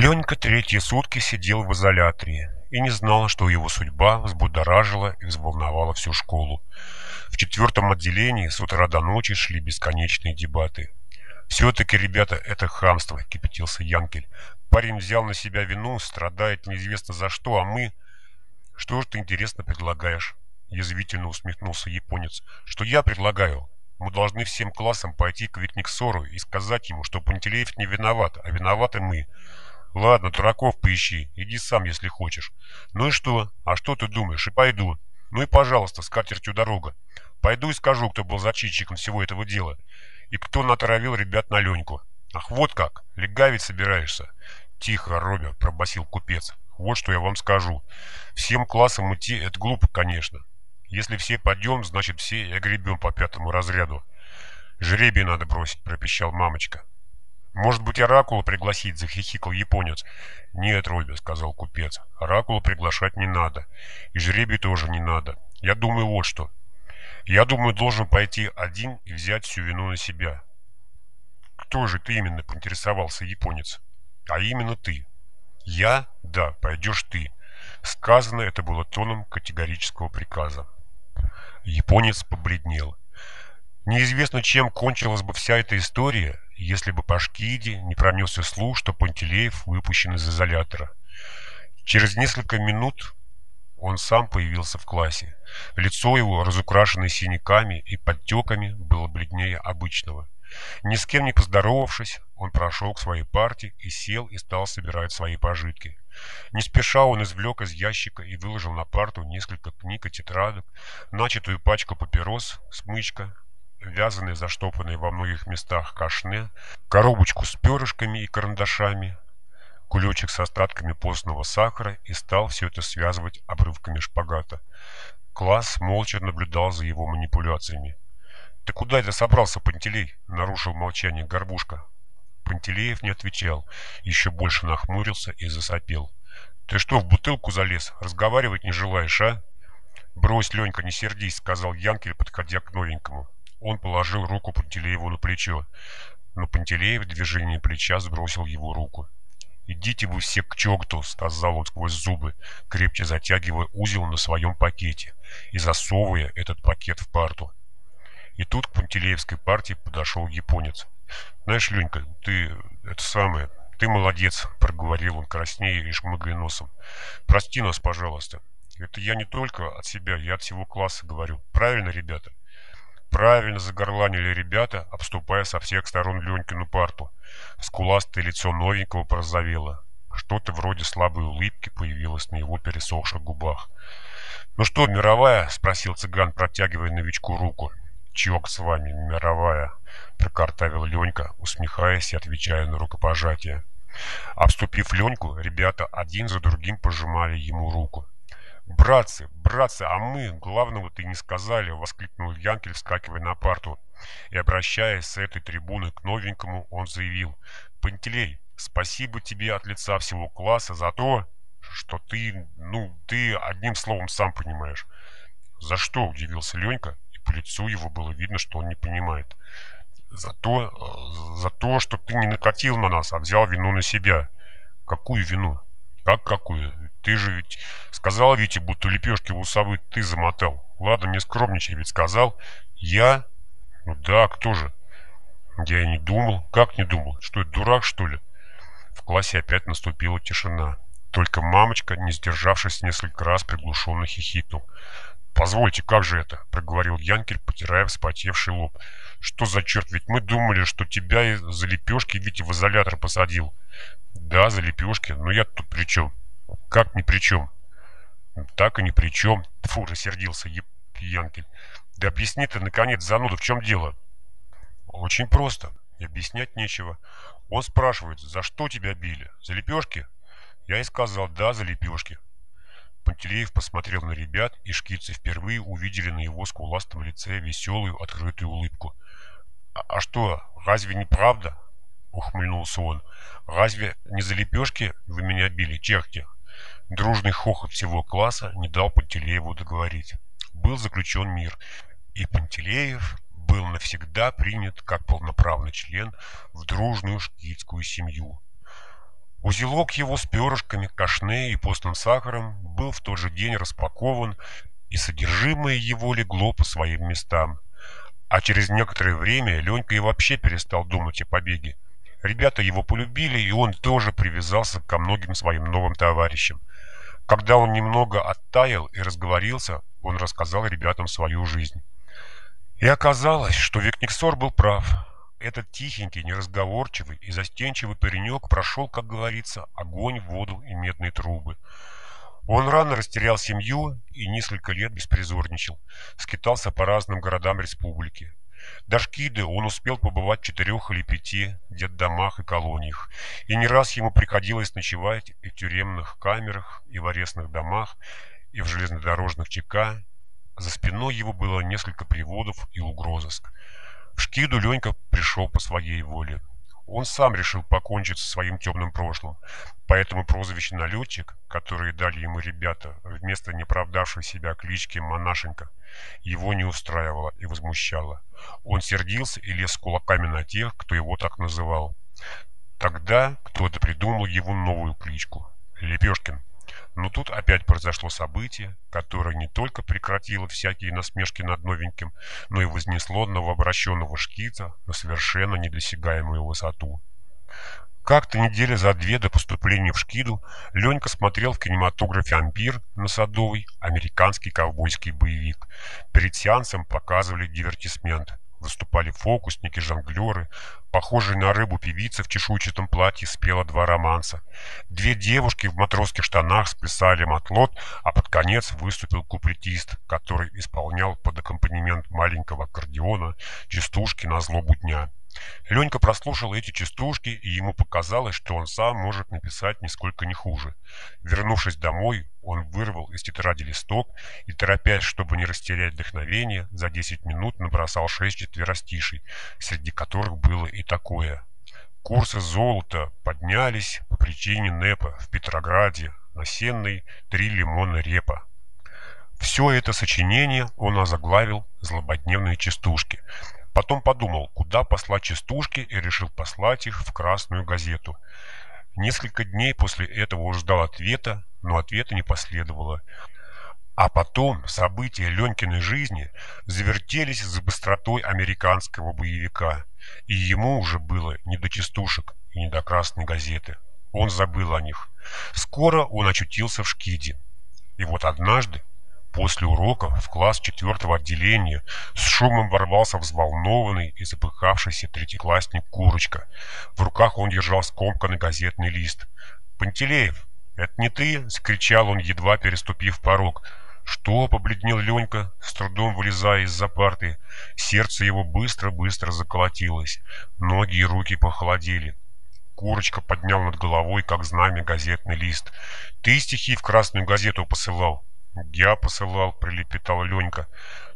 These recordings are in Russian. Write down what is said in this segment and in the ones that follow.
Ленька третьи сутки сидел в изоляторе и не знал, что его судьба взбудоражила и взволновала всю школу. В четвертом отделении с утра до ночи шли бесконечные дебаты. «Все-таки, ребята, это хамство», — кипятился Янкель. «Парень взял на себя вину, страдает неизвестно за что, а мы...» «Что же ты, интересно, предлагаешь?» — язвительно усмехнулся японец. «Что я предлагаю? Мы должны всем классам пойти к Викниксору и сказать ему, что Пантелеев не виноват, а виноваты мы. Ладно, дураков поищи, иди сам, если хочешь. Ну и что? А что ты думаешь? И пойду. Ну и, пожалуйста, с катертью дорога. Пойду и скажу, кто был зачинщиком всего этого дела. И кто натравил ребят на Леньку. Ах, вот как, легавить собираешься. Тихо, Робя, пробасил купец. Вот что я вам скажу. Всем классам идти – это глупо, конечно. Если все пойдем, значит все и огребем по пятому разряду. Жребий надо бросить, пропищал мамочка. Может быть, оракула пригласить, захихикал японец. Нет, Робби, сказал купец. Оракула приглашать не надо. И жребий тоже не надо. Я думаю вот что. Я думаю, должен пойти один и взять всю вину на себя. Кто же ты именно, поинтересовался японец. А именно ты. Я? Да, пойдешь ты. Сказано это было тоном категорического приказа. Японец побледнел. Неизвестно, чем кончилась бы вся эта история, если бы по Шкиде не пронесся слух, что Пантелеев выпущен из изолятора. Через несколько минут он сам появился в классе. Лицо его, разукрашенное синяками и подтеками, было бледнее обычного. Ни с кем не поздоровавшись, он прошел к своей партии и сел и стал собирать свои пожитки. Не спеша он извлек из ящика и выложил на парту несколько книг и тетрадок, начатую пачку папирос, смычка, вязаные, заштопанные во многих местах кашне, коробочку с перышками и карандашами, кулечек с остатками постного сахара и стал все это связывать обрывками шпагата. Класс молча наблюдал за его манипуляциями. «Ты куда это собрался, Пантелей?» — нарушил молчание Горбушка. Пантелеев не отвечал, еще больше нахмурился и засопел. «Ты что, в бутылку залез? Разговаривать не желаешь, а?» «Брось, Ленька, не сердись», — сказал Янкель, подходя к новенькому. Он положил руку Пантелееву на плечо, но Пантелеев движение плеча сбросил его руку. «Идите вы все к черту!» — сказал он сквозь зубы, крепче затягивая узел на своем пакете и засовывая этот пакет в парту. И тут к Пантелеевской партии подошел японец. «Знаешь, Ленька, ты это самое, ты молодец», — проговорил он краснее и шмыгая носом. «Прости нас, пожалуйста. Это я не только от себя, я от всего класса говорю. Правильно, ребята?» Правильно загорланили ребята, обступая со всех сторон Ленькину парту. Скуластое лицо новенького порозовело. Что-то вроде слабой улыбки появилось на его пересохших губах. «Ну что, мировая?» — спросил цыган, протягивая новичку руку. «Чок с вами, мировая!» — прокартавил Ленька, усмехаясь и отвечая на рукопожатие. Обступив Леньку, ребята один за другим пожимали ему руку. «Братцы, братцы, а мы главного-то и не сказали!» — воскликнул Янкель, вскакивая на парту. И, обращаясь с этой трибуны к новенькому, он заявил. «Пантелей, спасибо тебе от лица всего класса за то, что ты, ну, ты одним словом сам понимаешь». «За что?» — удивился Ленька по лицу его было видно, что он не понимает. За то, э, за то, что ты не накатил на нас, а взял вину на себя. Какую вину? Как какую? Ты же ведь сказал Вите, будто лепешки в усовы ты замотал. Ладно, не скромничай, ведь сказал. Я? Ну да, кто же? Я и не думал. Как не думал? Что, это дурак, что ли? В классе опять наступила тишина. Только мамочка, не сдержавшись несколько раз, приглушенно хихикнул. «Позвольте, как же это?» — проговорил Янкель, потирая вспотевший лоб. «Что за черт? Ведь мы думали, что тебя за лепешки Витя в изолятор посадил». «Да, за лепешки. Но я тут при чем?» «Как ни при чем?» «Так и ни при чем». Фу, рассердился Янкель. «Да объясни ты, наконец, зануда, в чем дело?» «Очень просто. Объяснять нечего. Он спрашивает, за что тебя били? За лепешки?» Я и сказал, да, за лепешки. Пантелеев посмотрел на ребят, и шкицы впервые увидели на его скуластом лице веселую открытую улыбку. «А, а что, разве не правда?» — ухмыльнулся он. «Разве не за лепешки вы меня били, черти?» Дружный хохот всего класса не дал Пантелееву договорить. Был заключен мир, и Пантелеев был навсегда принят как полноправный член в дружную шкитскую семью. Узелок его с перышками, кашне и постным сахаром был в тот же день распакован, и содержимое его легло по своим местам. А через некоторое время Ленька и вообще перестал думать о побеге. Ребята его полюбили, и он тоже привязался ко многим своим новым товарищам. Когда он немного оттаял и разговорился, он рассказал ребятам свою жизнь. И оказалось, что Викниксор был прав. Этот тихенький, неразговорчивый и застенчивый паренек прошел, как говорится, огонь, воду и медные трубы. Он рано растерял семью и несколько лет беспризорничал, скитался по разным городам республики. До Шкиды он успел побывать в четырех или пяти детдомах и колониях, и не раз ему приходилось ночевать и в тюремных камерах, и в арестных домах, и в железнодорожных ЧК. За спиной его было несколько приводов и угрозыск. В Шкиду Ленька пришел по своей воле. Он сам решил покончить со своим темным прошлым, поэтому прозвище «налетчик», которое дали ему ребята вместо неправдавшей себя клички «монашенька», его не устраивало и возмущало. Он сердился и лез кулаками на тех, кто его так называл. Тогда кто-то придумал его новую кличку – Лепешкин. Но тут опять произошло событие, которое не только прекратило всякие насмешки над новеньким, но и вознесло новообращенного шкица на совершенно недосягаемую высоту. Как-то недели за две до поступления в Шкиду Ленька смотрел в кинематографе «Ампир» на Садовой американский ковбойский боевик. Перед сеансом показывали дивертисмент. Выступали фокусники, жонглеры. Похожие на рыбу певица в чешуйчатом платье спела два романса. Две девушки в матросских штанах сплясали матлот, а под конец выступил куплетист, который исполнял под аккомпанемент маленького аккордеона частушки на злобу дня. Ленька прослушал эти частушки, и ему показалось, что он сам может написать нисколько не хуже. Вернувшись домой, он вырвал из тетради листок и, торопясь, чтобы не растерять вдохновение, за 10 минут набросал шесть четверостишей, среди которых было и такое. Курсы золота поднялись по причине НЭПа в Петрограде, на Сенной три лимона репа. Все это сочинение он озаглавил «Злободневные частушки», Потом подумал, куда послать частушки и решил послать их в Красную газету. Несколько дней после этого он ждал ответа, но ответа не последовало. А потом события Ленькиной жизни завертелись за быстротой американского боевика, и ему уже было не до частушек и не до Красной газеты. Он забыл о них. Скоро он очутился в Шкиде. И вот однажды После урока в класс четвертого отделения с шумом ворвался взволнованный и запыхавшийся третьеклассник Курочка. В руках он держал скомканный газетный лист. «Пантелеев, это не ты?» — скричал он, едва переступив порог. «Что?» — побледнел Ленька, с трудом вылезая из-за парты. Сердце его быстро-быстро заколотилось. Ноги и руки похолодели. Курочка поднял над головой, как знамя, газетный лист. «Ты стихи в красную газету посылал?» «Я посылал», — прилепетал Ленька.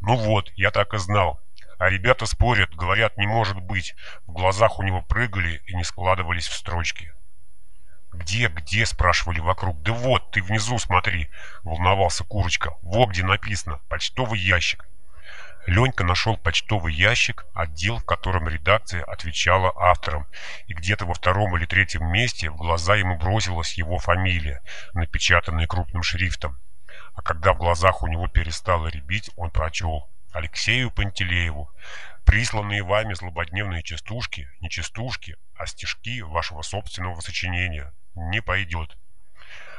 «Ну вот, я так и знал. А ребята спорят, говорят, не может быть. В глазах у него прыгали и не складывались в строчки». «Где, где?» — спрашивали вокруг. «Да вот, ты внизу смотри!» — волновался Курочка. «Во где написано. Почтовый ящик». Ленька нашел почтовый ящик, отдел, в котором редакция отвечала авторам, и где-то во втором или третьем месте в глаза ему бросилась его фамилия, напечатанная крупным шрифтом. А когда в глазах у него перестало рябить, он прочел Алексею Пантелееву. Присланные вами злободневные частушки, не частушки, а стишки вашего собственного сочинения. Не пойдет.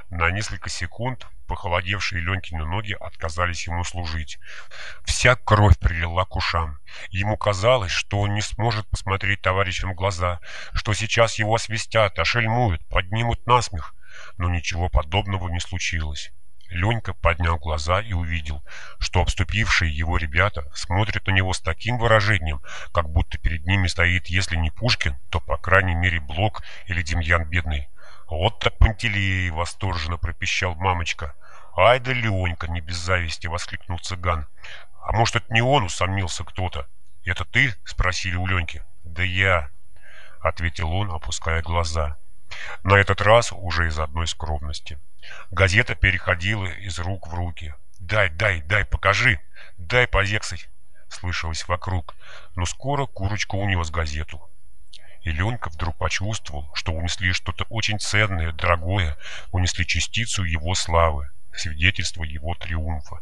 На несколько секунд похолодевшие Ленькины ноги отказались ему служить. Вся кровь прилила к ушам. Ему казалось, что он не сможет посмотреть товарищам в глаза, что сейчас его освистят, ошельмуют, поднимут насмех. Но ничего подобного не случилось. Ленька поднял глаза и увидел, что обступившие его ребята смотрят на него с таким выражением, как будто перед ними стоит, если не Пушкин, то, по крайней мере, Блок или Демьян Бедный. «Вот так Пантелей!» — восторженно пропищал мамочка. «Ай да Ленька!» — не без зависти воскликнул цыган. «А может, это не он?» — усомнился кто-то. «Это ты?» — спросили у Леньки. «Да я!» — ответил он, опуская глаза. На этот раз уже из одной скромности. Газета переходила из рук в руки. «Дай, дай, дай, покажи! Дай позексать!» Слышалось вокруг, но скоро курочка унес газету. И Ленька вдруг почувствовал, что унесли что-то очень ценное, дорогое, унесли частицу его славы, свидетельство его триумфа.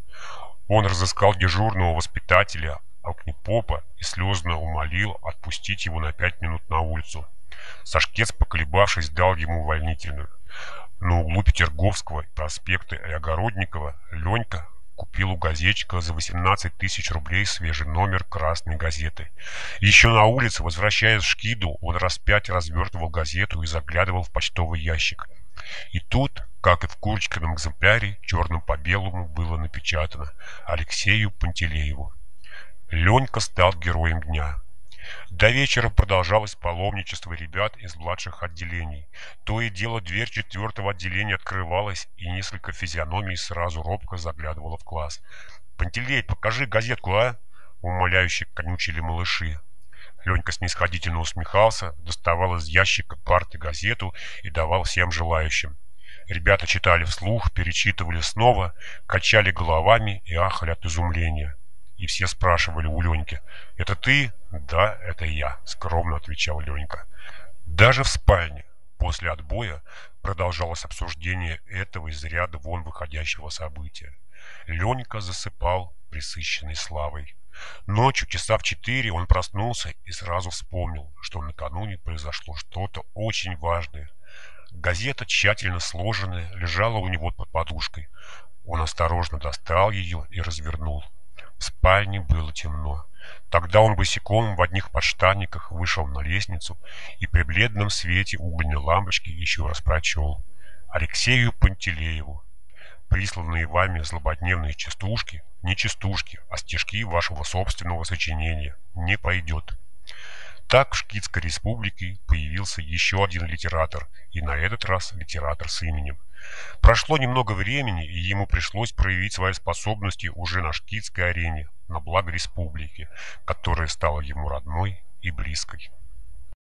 Он разыскал дежурного воспитателя Алкнепопа и слезно умолил отпустить его на пять минут на улицу. Сашкец, поколебавшись, дал ему увольнительную. На углу Петерговского проспекта и Огородникова Ленька купил у газетчика за 18 тысяч рублей свежий номер красной газеты. Еще на улице, возвращаясь в Шкиду, он раз пять развертывал газету и заглядывал в почтовый ящик. И тут, как и в Курочкином экземпляре, черным по белому было напечатано Алексею Пантелееву. Ленька стал героем дня. До вечера продолжалось паломничество ребят из младших отделений. То и дело дверь четвертого отделения открывалась, и несколько физиономий сразу робко заглядывало в класс. «Пантелей, покажи газетку, а?» — умоляюще конючили малыши. Ленька снисходительно усмехался, доставал из ящика парты газету и давал всем желающим. Ребята читали вслух, перечитывали снова, качали головами и ахали от изумления. И все спрашивали у Леньки, «Это ты?» «Да, это я», — скромно отвечал Ленька. Даже в спальне после отбоя продолжалось обсуждение этого из ряда вон выходящего события. Ленька засыпал присыщенной славой. Ночью, часа в четыре, он проснулся и сразу вспомнил, что накануне произошло что-то очень важное. Газета, тщательно сложенная, лежала у него под подушкой. Он осторожно достал ее и развернул. В спальне было темно. Тогда он босиком в одних подштанниках вышел на лестницу и при бледном свете угольной лампочки еще раз прочел. Алексею Пантелееву. Присланные вами злободневные частушки, не частушки, а стишки вашего собственного сочинения, не пойдет. Так в Шкитской республике появился еще один литератор, и на этот раз литератор с именем. Прошло немного времени, и ему пришлось проявить свои способности уже на Шкитской арене, на благо республики, которая стала ему родной и близкой.